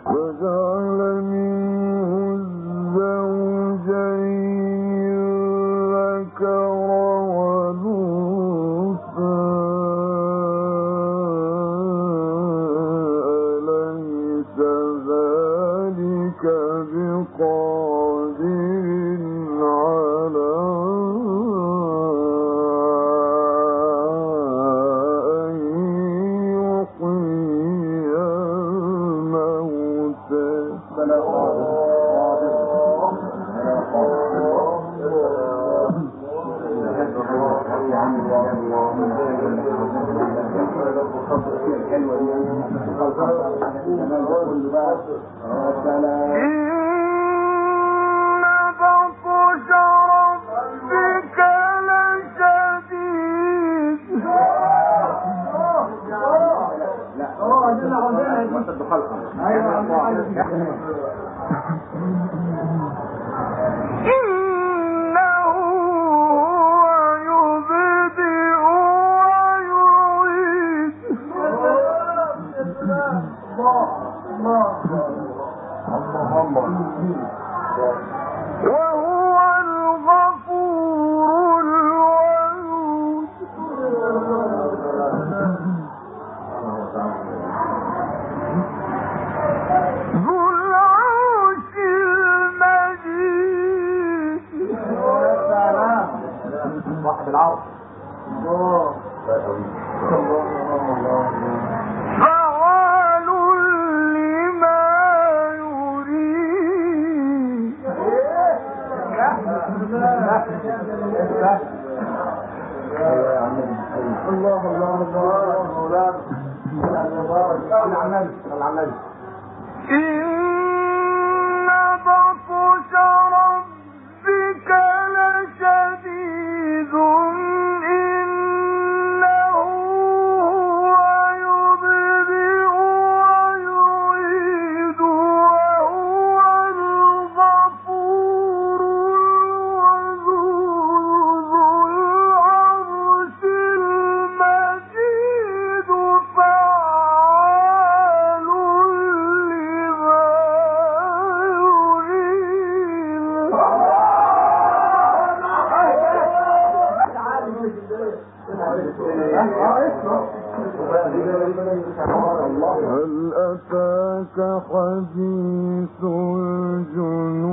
Rosa الحلوة دي تمام كله بقى السلام الله الله الله. العرض الله الله الله الله الله الله الله الله الله الله الله هل أتاك حديث الجنود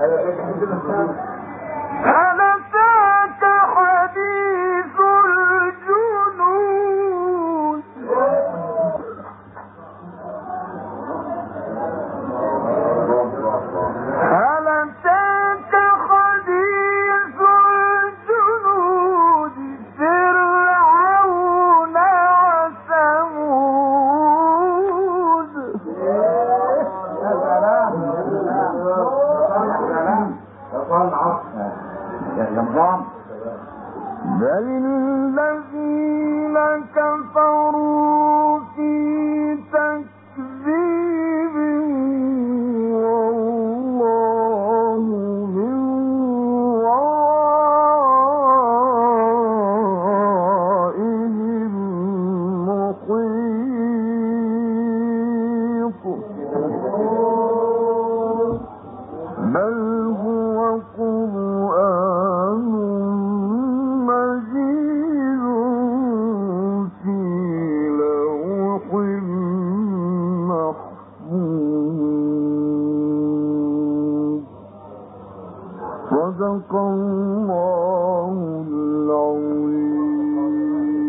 هل بل الذين كفروا محمود صدق الله